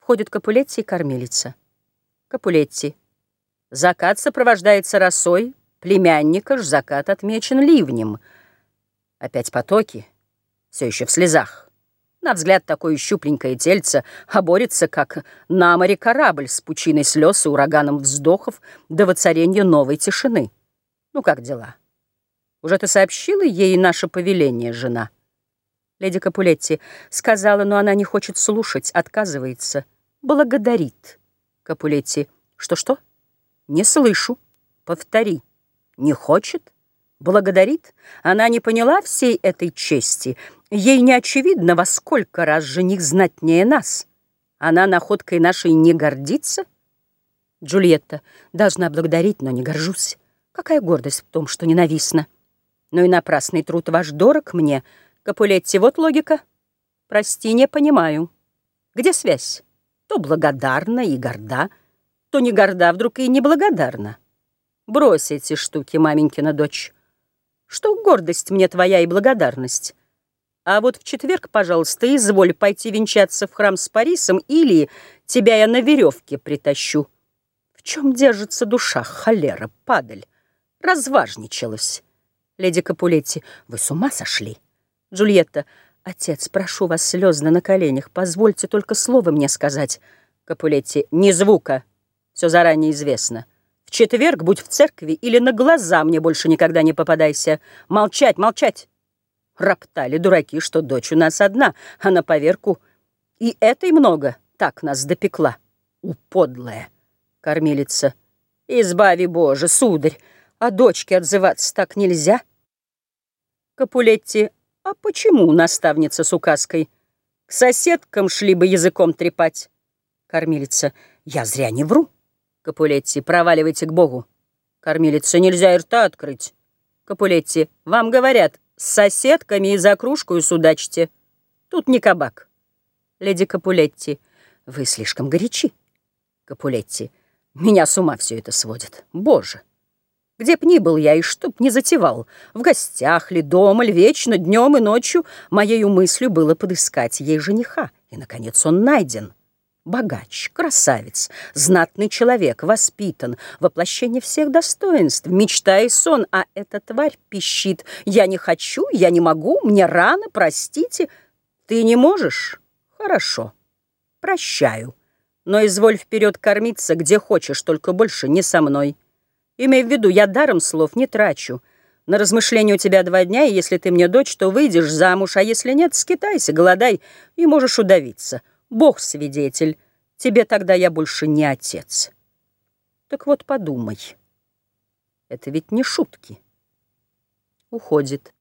Входит Капулетти и кормилица. Капулетти. Закат сопровождается росой, племянника ж закат отмечен ливнем. Опять потоки, все еще в слезах. На взгляд такое щупленькое тельце, а борется, как на море корабль с пучиной слез и ураганом вздохов до воцарения новой тишины. Ну, как дела? Уже ты сообщила ей наше повеление, жена? Леди Капулетти сказала, но она не хочет слушать, отказывается. Благодарит. Капулетти. Что-что? Не слышу. Повтори. Не хочет? Благодарит? Она не поняла всей этой чести. Ей не очевидно, во сколько раз жених знатнее нас. Она находкой нашей не гордится? Джульетта. Должна благодарить, но не горжусь. Какая гордость в том, что ненавистна. Но и напрасный труд ваш дорог мне. Капулетти, вот логика. Прости, не понимаю. Где связь? То благодарна и горда, то не горда вдруг и неблагодарна. Брось эти штуки, маменькина дочь. Что гордость мне твоя и благодарность? А вот в четверг, пожалуйста, изволь пойти венчаться в храм с Парисом, или тебя я на веревке притащу. В чем держится душа, холера, падаль? Разважничалась. Леди Капулетти, вы с ума сошли? Джульетта, отец, прошу вас слезно на коленях, позвольте только слово мне сказать. Капулетти, ни звука, все заранее известно. В четверг будь в церкви или на глаза мне больше никогда не попадайся. Молчать, молчать. Роптали дураки, что дочь у нас одна, а на поверку и этой много, так нас допекла. Уподлая кормилица. Избави, Боже, сударь, о дочке отзываться так нельзя. Капулетти, а почему наставница с указкой? К соседкам шли бы языком трепать. Кормилица, я зря не вру. Капулетти, проваливайте к Богу. Кормилица, нельзя и рта открыть. Капулетти, вам говорят, с соседками и за кружку судачьте. Тут не кабак. Леди Капулетти, вы слишком горячи. Капулетти, меня с ума все это сводит. Боже! Где б ни был я и чтоб не затевал, в гостях ли, дома ли, вечно, днем и ночью, моею мыслью было подыскать ей жениха. И, наконец, он найден. Богач, красавец, знатный человек, воспитан, воплощение всех достоинств, мечта и сон, а эта тварь пищит. Я не хочу, я не могу, мне рано, простите. Ты не можешь? Хорошо, прощаю. Но изволь вперед кормиться, где хочешь, только больше не со мной. Имей в виду, я даром слов не трачу. На размышление у тебя два дня, и если ты мне дочь, то выйдешь замуж, а если нет, скитайся, голодай и можешь удавиться. Бог свидетель, тебе тогда я больше не отец. Так вот подумай, это ведь не шутки. Уходит.